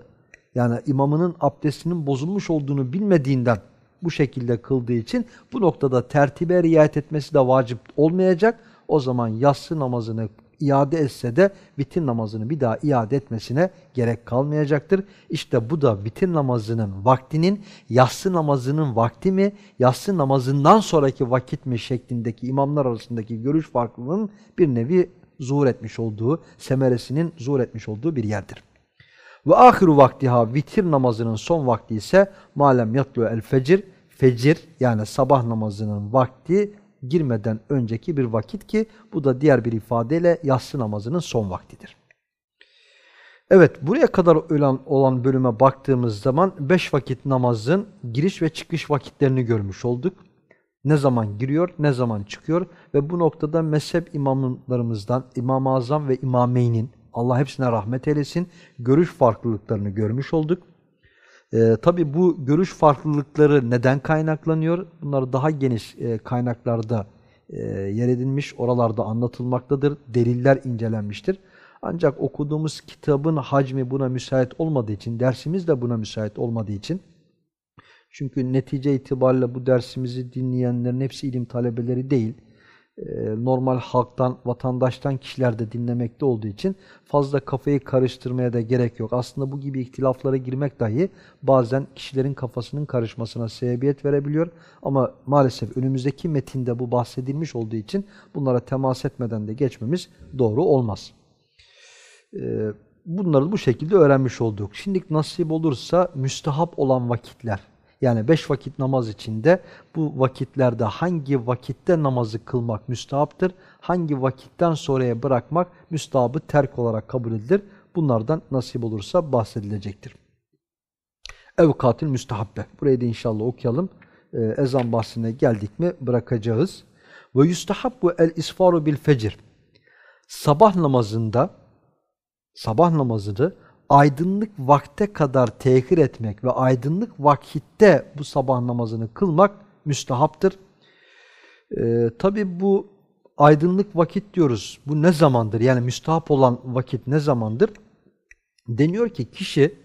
Yani imamının abdestinin bozulmuş olduğunu bilmediğinden bu şekilde kıldığı için bu noktada tertibe riayet etmesi de vacip olmayacak. O zaman yatsı namazını iade etse de vitir namazını bir daha iade etmesine gerek kalmayacaktır. İşte bu da vitir namazının vaktinin yatsı namazının vakti mi, yatsı namazından sonraki vakit mi şeklindeki imamlar arasındaki görüş farklılığının bir nevi zuhur etmiş olduğu, semeresinin zuhur etmiş olduğu bir yerdir. Ve ahiru vaktiha vitir namazının son vakti ise malem yatlu el fecir, fecir yani sabah namazının vakti girmeden önceki bir vakit ki bu da diğer bir ifadeyle yatsı namazının son vaktidir. Evet buraya kadar olan, olan bölüme baktığımız zaman beş vakit namazın giriş ve çıkış vakitlerini görmüş olduk. Ne zaman giriyor, ne zaman çıkıyor ve bu noktada mezhep imamlarımızdan İmam-ı Azam ve İmameyn'in Allah hepsine rahmet eylesin görüş farklılıklarını görmüş olduk. E, tabii bu görüş farklılıkları neden kaynaklanıyor? Bunlar daha geniş e, kaynaklarda e, yer edilmiş, oralarda anlatılmaktadır, deliller incelenmiştir. Ancak okuduğumuz kitabın hacmi buna müsait olmadığı için, dersimiz de buna müsait olmadığı için, çünkü netice itibariyle bu dersimizi dinleyenlerin hepsi ilim talebeleri değil, normal halktan, vatandaştan kişiler de dinlemekte olduğu için fazla kafayı karıştırmaya da gerek yok. Aslında bu gibi ihtilaflara girmek dahi bazen kişilerin kafasının karışmasına sebebiyet verebiliyor. Ama maalesef önümüzdeki metinde bu bahsedilmiş olduğu için bunlara temas etmeden de geçmemiz doğru olmaz. E, bunları bu şekilde öğrenmiş olduk. Şimdi nasip olursa müstehap olan vakitler, yani beş vakit namaz içinde bu vakitlerde hangi vakitte namazı kılmak müstahaptır, hangi vakitten sonraya bırakmak müstahabı terk olarak kabul edilir. Bunlardan nasip olursa bahsedilecektir. Evkatil müstahabbe. Burayı da inşallah okuyalım. Ee, ezan bahsine geldik mi bırakacağız. Ve yustahabbu el isfaru bil fecir. Sabah namazında sabah namazını aydınlık vakte kadar tehir etmek ve aydınlık vakitte bu sabah namazını kılmak müstahaptır. Ee, Tabi bu aydınlık vakit diyoruz. Bu ne zamandır? Yani müstahap olan vakit ne zamandır? Deniyor ki kişi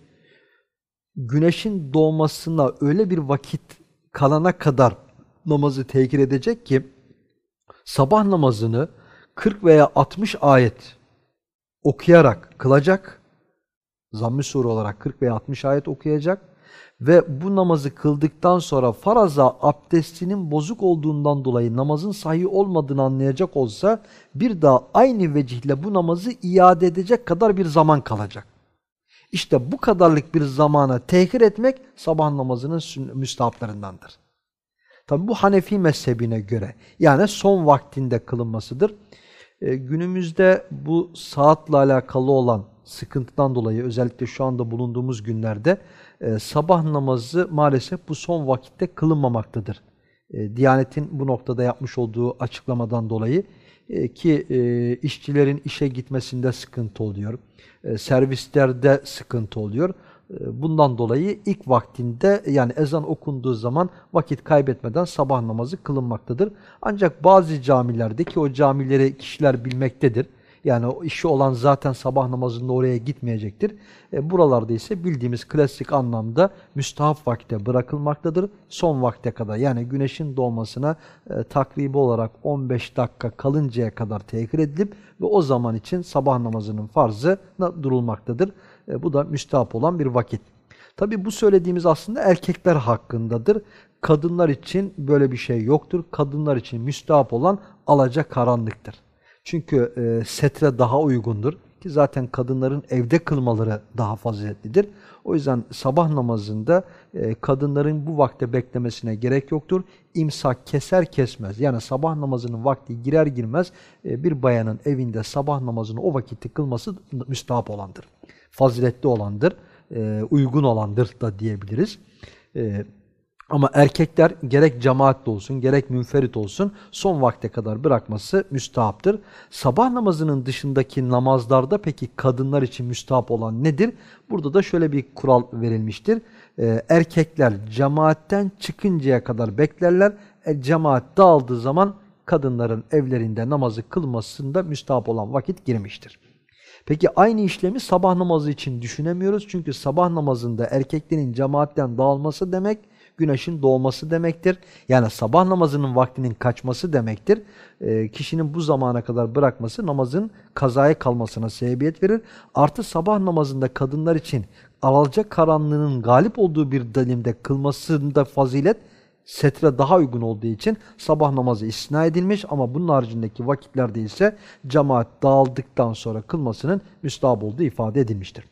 güneşin doğmasına öyle bir vakit kalana kadar namazı tehir edecek ki sabah namazını 40 veya 60 ayet okuyarak kılacak zamm-ı sure olarak 40 veya 60 ayet okuyacak ve bu namazı kıldıktan sonra faraza abdestinin bozuk olduğundan dolayı namazın sahih olmadığını anlayacak olsa bir daha aynı vecihle bu namazı iade edecek kadar bir zaman kalacak. İşte bu kadarlık bir zamana tehir etmek sabah namazının müstahaplarındandır. Tabi bu Hanefi mezhebine göre yani son vaktinde kılınmasıdır. E, günümüzde bu saatle alakalı olan sıkıntıdan dolayı özellikle şu anda bulunduğumuz günlerde e, sabah namazı maalesef bu son vakitte kılınmamaktadır. E, Diyanet'in bu noktada yapmış olduğu açıklamadan dolayı e, ki e, işçilerin işe gitmesinde sıkıntı oluyor, e, servislerde sıkıntı oluyor. E, bundan dolayı ilk vaktinde yani ezan okunduğu zaman vakit kaybetmeden sabah namazı kılınmaktadır. Ancak bazı camilerde ki o camileri kişiler bilmektedir. Yani o işi olan zaten sabah namazında oraya gitmeyecektir. E, buralarda ise bildiğimiz klasik anlamda müstahap vakte bırakılmaktadır. Son vakte kadar yani güneşin doğmasına e, takribi olarak 15 dakika kalıncaya kadar tehir edilip ve o zaman için sabah namazının farzı durulmaktadır. E, bu da müstahap olan bir vakit. Tabi bu söylediğimiz aslında erkekler hakkındadır. Kadınlar için böyle bir şey yoktur. Kadınlar için müstahap olan alaca karanlıktır. Çünkü e, setre daha uygundur ki zaten kadınların evde kılmaları daha faziletlidir. O yüzden sabah namazında e, kadınların bu vakte beklemesine gerek yoktur. İmsak keser kesmez yani sabah namazının vakti girer girmez e, bir bayanın evinde sabah namazını o vakitte kılması müstahap olandır. Faziletli olandır, e, uygun olandır da diyebiliriz. E, ama erkekler gerek cemaatle olsun gerek münferit olsun son vakte kadar bırakması müstahaptır. Sabah namazının dışındaki namazlarda peki kadınlar için müstahap olan nedir? Burada da şöyle bir kural verilmiştir. Ee, erkekler cemaatten çıkıncaya kadar beklerler. E, cemaat dağıldığı zaman kadınların evlerinde namazı kılmasında müstahap olan vakit girmiştir. Peki aynı işlemi sabah namazı için düşünemiyoruz. Çünkü sabah namazında erkeklerin cemaatten dağılması demek güneşin doğması demektir. Yani sabah namazının vaktinin kaçması demektir. E, kişinin bu zamana kadar bırakması namazın kazaya kalmasına sebebiyet verir. Artı sabah namazında kadınlar için alacak karanlığının galip olduğu bir dalimde kılmasında fazilet setre daha uygun olduğu için sabah namazı istina edilmiş ama bunun haricindeki vakitlerde ise cemaat dağıldıktan sonra kılmasının müstahap olduğu ifade edilmiştir.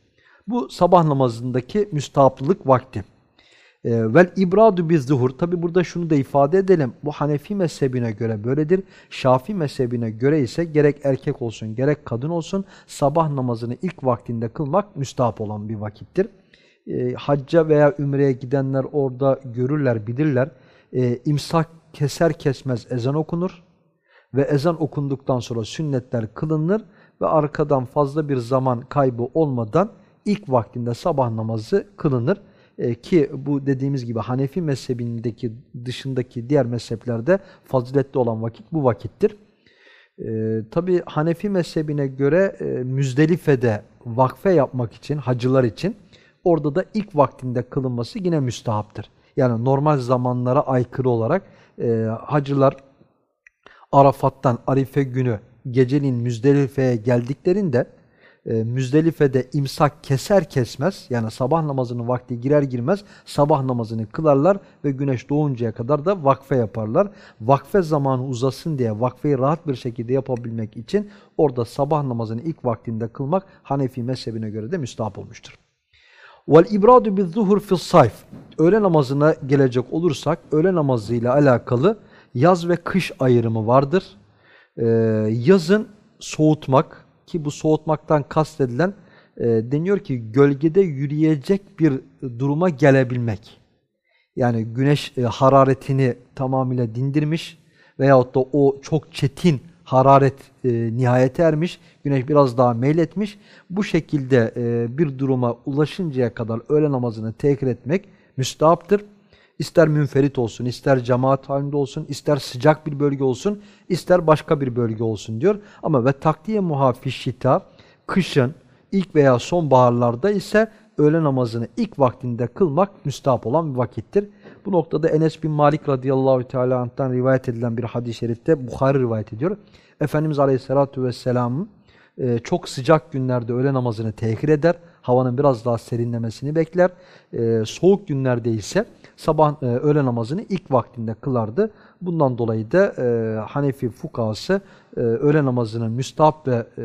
Bu sabah namazındaki müstahaplılık vakti. Ee, vel ibradu biz zuhur. Tabi burada şunu da ifade edelim. Bu Hanefi mezhebine göre böyledir. Şafi mezhebine göre ise gerek erkek olsun gerek kadın olsun sabah namazını ilk vaktinde kılmak müstahap olan bir vakittir. E, hacca veya ümreye gidenler orada görürler, bilirler. E, imsak keser kesmez ezan okunur ve ezan okunduktan sonra sünnetler kılınır ve arkadan fazla bir zaman kaybı olmadan ilk vaktinde sabah namazı kılınır. E, ki bu dediğimiz gibi Hanefi mezhebindeki dışındaki diğer mezheplerde faziletli olan vakit bu vakittir. E, Tabi Hanefi mezhebine göre e, Müzdelife'de vakfe yapmak için, hacılar için orada da ilk vaktinde kılınması yine müstahaptır. Yani normal zamanlara aykırı olarak e, hacılar Arafat'tan Arife günü geceliğin Müzdelife'ye geldiklerinde e, Müzdelife'de imsak keser kesmez yani sabah namazının vakti girer girmez sabah namazını kılarlar ve güneş doğuncaya kadar da vakfe yaparlar. Vakfe zamanı uzasın diye vakfeyi rahat bir şekilde yapabilmek için orada sabah namazını ilk vaktinde kılmak Hanefi mezhebine göre de müstahap olmuştur. Vel ibradu biz zuhur fis sayf. Öğle namazına gelecek olursak öğle namazıyla alakalı yaz ve kış ayrımı vardır. Ee, yazın soğutmak, ki bu soğutmaktan kastedilen e, deniyor ki gölgede yürüyecek bir duruma gelebilmek. Yani güneş e, hararetini tamamıyla dindirmiş veyahut da o çok çetin hararet e, nihayete ermiş, güneş biraz daha meyletmiş. Bu şekilde e, bir duruma ulaşıncaya kadar öğle namazını tekrar etmek müstahaptır. İster münferit olsun, ister cemaat halinde olsun, ister sıcak bir bölge olsun, ister başka bir bölge olsun diyor. Ama ve takdiye muhafiz şita, kışın ilk veya sonbaharlarda ise öğle namazını ilk vaktinde kılmak müstahap olan bir vakittir. Bu noktada Enes bin Malik radıyallahu teala anh'tan rivayet edilen bir hadis-i şerifte Bukhari rivayet ediyor. Efendimiz aleyhissalatu vesselam e, çok sıcak günlerde öğle namazını tehir eder. Havanın biraz daha serinlemesini bekler. E, soğuk günlerde ise sabah e, öğle namazını ilk vaktinde kılardı. Bundan dolayı da e, Hanefi fukası e, öğle namazının müstahap ve e,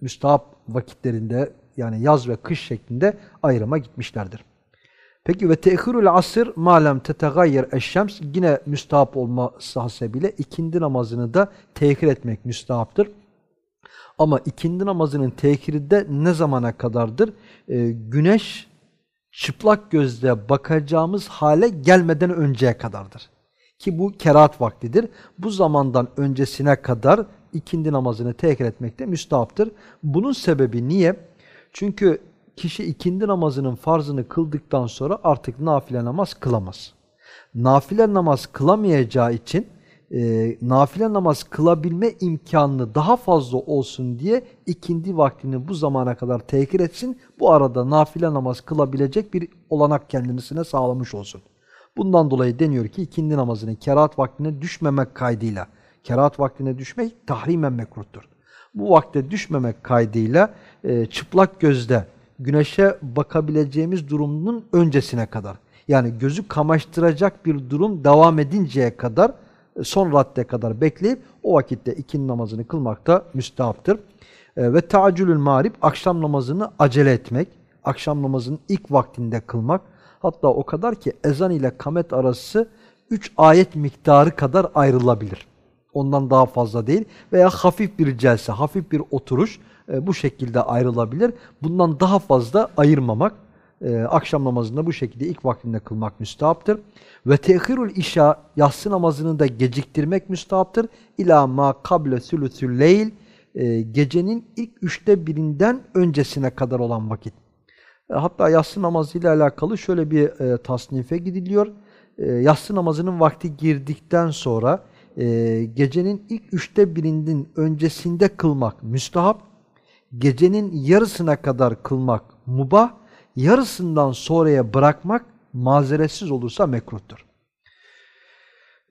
müstahap vakitlerinde yani yaz ve kış şeklinde ayrıma gitmişlerdir. Peki ve tehirul asır malem tetegayyer eşşems yine müstahap olması hasebiyle ikindi namazını da tehir etmek müstahaptır. Ama ikindi namazının tehiri de ne zamana kadardır? Ee, güneş çıplak gözle bakacağımız hale gelmeden önceye kadardır. Ki bu kerahat vaktidir. Bu zamandan öncesine kadar ikindi namazını tekrar etmekte müstahaptır. Bunun sebebi niye? Çünkü kişi ikindi namazının farzını kıldıktan sonra artık nafile namaz kılamaz. Nafile namaz kılamayacağı için e, nafile namaz kılabilme imkanını daha fazla olsun diye ikindi vaktini bu zamana kadar tekir etsin. Bu arada nafile namaz kılabilecek bir olanak kendisine sağlamış olsun. Bundan dolayı deniyor ki ikindi namazını kerahat vaktine düşmemek kaydıyla, kerahat vaktine düşmek tahrimen mekruhtur. Bu vakte düşmemek kaydıyla e, çıplak gözde güneşe bakabileceğimiz durumun öncesine kadar. Yani gözü kamaştıracak bir durum devam edinceye kadar son radde kadar bekleyip o vakitte ikindi namazını kılmak da müstahaptır. E, ve taacülül mağrib akşam namazını acele etmek, akşam namazının ilk vaktinde kılmak. Hatta o kadar ki ezan ile kamet arası 3 ayet miktarı kadar ayrılabilir. Ondan daha fazla değil veya hafif bir celse, hafif bir oturuş e, bu şekilde ayrılabilir. Bundan daha fazla ayırmamak, e, akşam namazında bu şekilde ilk vaktinde kılmak müstahaptır. Ve tehirul işa, yatsı namazını da geciktirmek müstahaptır. İlâ ma kable sülüsül leyl, e, gecenin ilk üçte birinden öncesine kadar olan vakit. E, hatta yatsı namazıyla alakalı şöyle bir e, tasnife gidiliyor. E, yatsı namazının vakti girdikten sonra e, gecenin ilk üçte birinin öncesinde kılmak müstahap, gecenin yarısına kadar kılmak mubah, yarısından sonraya bırakmak mazeretsiz olursa mekruhtur.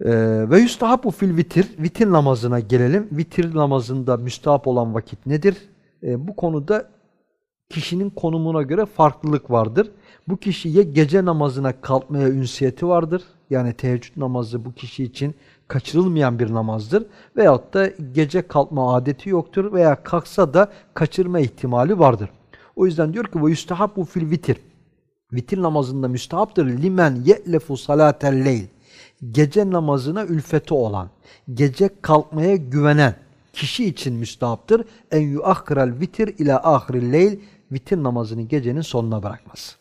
Ee, ve yustahabu fil vitir, vitir namazına gelelim. Vitir namazında müstahap olan vakit nedir? Ee, bu konuda kişinin konumuna göre farklılık vardır. Bu kişiye gece namazına kalkmaya ünsiyeti vardır. Yani teheccüd namazı bu kişi için kaçırılmayan bir namazdır. Veyahut da gece kalkma adeti yoktur veya kalksa da kaçırma ihtimali vardır. O yüzden diyor ki ve yustahabu fil vitir. Vitir namazında müstahaptır. Limen ye'lefu salatel leyl. Gece namazına ülfeti olan, gece kalkmaya güvenen kişi için müstahaptır. En yuakhirel vitir ila ahiril leyl. Vitir namazını gecenin sonuna bırakması.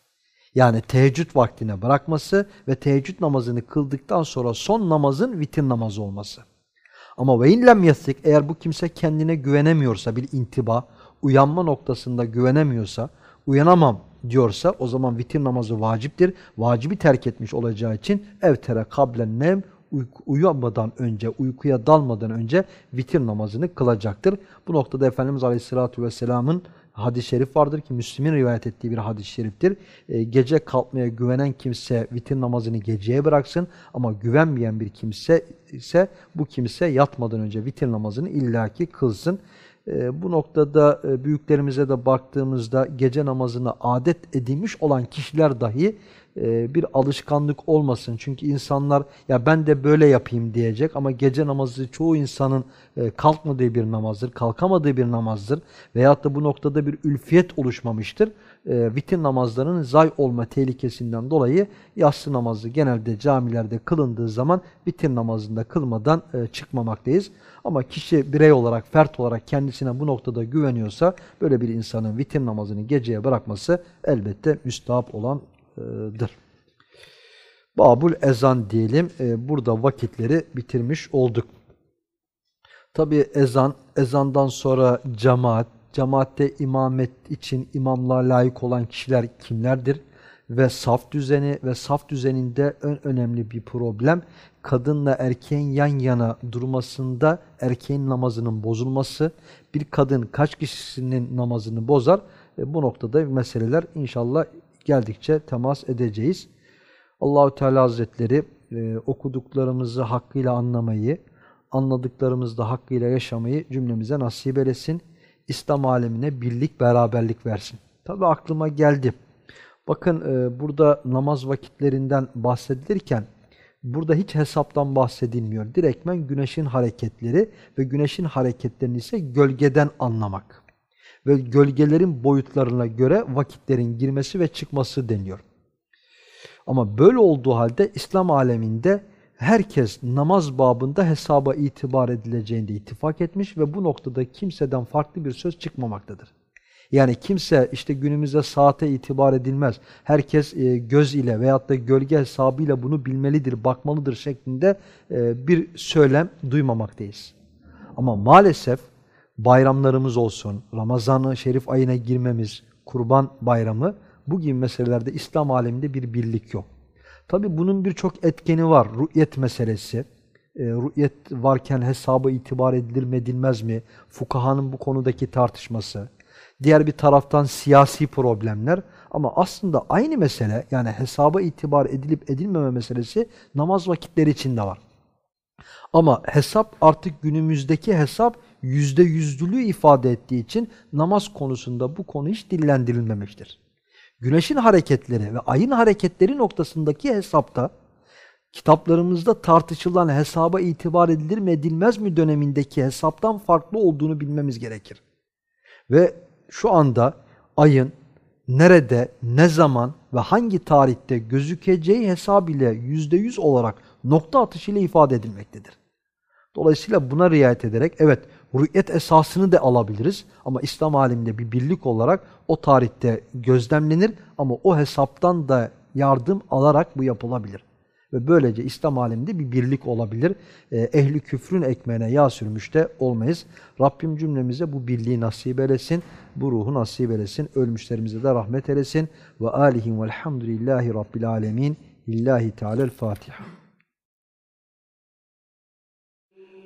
Yani teheccüd vaktine bırakması ve teheccüd namazını kıldıktan sonra son namazın vitir namazı olması. Ama ve inlem yasik eğer bu kimse kendine güvenemiyorsa bir intiba, uyanma noktasında güvenemiyorsa, uyanamam diyorsa o zaman vitir namazı vaciptir. Vacibi terk etmiş olacağı için evtere kablen uyku, uyumadan önce, uykuya dalmadan önce vitir namazını kılacaktır. Bu noktada Efendimiz Aleyhisselatü Vesselam'ın hadis-i şerif vardır ki Müslim'in rivayet ettiği bir hadis-i şeriftir. E, gece kalkmaya güvenen kimse vitir namazını geceye bıraksın ama güvenmeyen bir kimse ise bu kimse yatmadan önce vitir namazını illaki kılsın. E, bu noktada e, büyüklerimize de baktığımızda gece namazını adet edilmiş olan kişiler dahi e, bir alışkanlık olmasın. Çünkü insanlar ya ben de böyle yapayım diyecek ama gece namazı çoğu insanın e, kalkmadığı bir namazdır, kalkamadığı bir namazdır. Veyahut da bu noktada bir ülfiyet oluşmamıştır. E, vitir namazlarının zay olma tehlikesinden dolayı yatsı namazı genelde camilerde kılındığı zaman vitir namazında kılmadan çıkmamaktayız. Ama kişi birey olarak, fert olarak kendisine bu noktada güveniyorsa böyle bir insanın vitir namazını geceye bırakması elbette müstahap olan dır. Babul ezan diyelim. Burada vakitleri bitirmiş olduk. Tabi ezan, ezandan sonra cemaat, cemaatte imamet için imamlığa layık olan kişiler kimlerdir? Ve saf düzeni ve saf düzeninde en önemli bir problem kadınla erkeğin yan yana durmasında erkeğin namazının bozulması. Bir kadın kaç kişisinin namazını bozar? E, bu noktada meseleler inşallah geldikçe temas edeceğiz. Allahü Teala Hazretleri e, okuduklarımızı hakkıyla anlamayı, anladıklarımızda hakkıyla yaşamayı cümlemize nasip eylesin. İslam alemine birlik, beraberlik versin. Tabi aklıma geldi. Bakın e, burada namaz vakitlerinden bahsedilirken burada hiç hesaptan bahsedilmiyor. Direktmen güneşin hareketleri ve güneşin hareketlerini ise gölgeden anlamak ve gölgelerin boyutlarına göre vakitlerin girmesi ve çıkması deniyor. Ama böyle olduğu halde İslam aleminde herkes namaz babında hesaba itibar edileceğinde ittifak etmiş ve bu noktada kimseden farklı bir söz çıkmamaktadır. Yani kimse işte günümüzde saate itibar edilmez. Herkes e, göz ile veyahut da gölge hesabıyla bunu bilmelidir, bakmalıdır şeklinde e, bir söylem duymamaktayız. Ama maalesef bayramlarımız olsun, Ramazan-ı Şerif ayına girmemiz, Kurban Bayramı bu gibi meselelerde İslam aleminde bir birlik yok. Tabi bunun birçok etkeni var. Rü'yet meselesi. E, rü'yet varken hesaba itibar edilir mi edilmez mi? Fukahanın bu konudaki tartışması. Diğer bir taraftan siyasi problemler. Ama aslında aynı mesele yani hesaba itibar edilip edilmeme meselesi namaz vakitleri içinde var. Ama hesap artık günümüzdeki hesap yüzde yüzlülüğü ifade ettiği için namaz konusunda bu konu hiç dillendirilmemiştir. Güneşin hareketleri ve ayın hareketleri noktasındaki hesapta kitaplarımızda tartışılan hesaba itibar edilir mi edilmez mi dönemindeki hesaptan farklı olduğunu bilmemiz gerekir. Ve şu anda ayın nerede, ne zaman ve hangi tarihte gözükeceği hesab ile yüzde yüz olarak nokta atışıyla ifade edilmektedir. Dolayısıyla buna riayet ederek evet rü'yet esasını da alabiliriz ama İslam aleminde bir birlik olarak o tarihte gözlemlenir ama o hesaptan da yardım alarak bu yapılabilir. Ve böylece İslam aleminde bir birlik olabilir. E, ehli küfrün ekmeğine yağ sürmüş de olmayız. Rabbim cümlemize bu birliği nasip eylesin. Bu ruhu nasip eylesin. Ölmüşlerimize de rahmet eylesin. Ve alihim velhamdülillahi rabbil alemin. Lillahi Teala'l-Fatiha.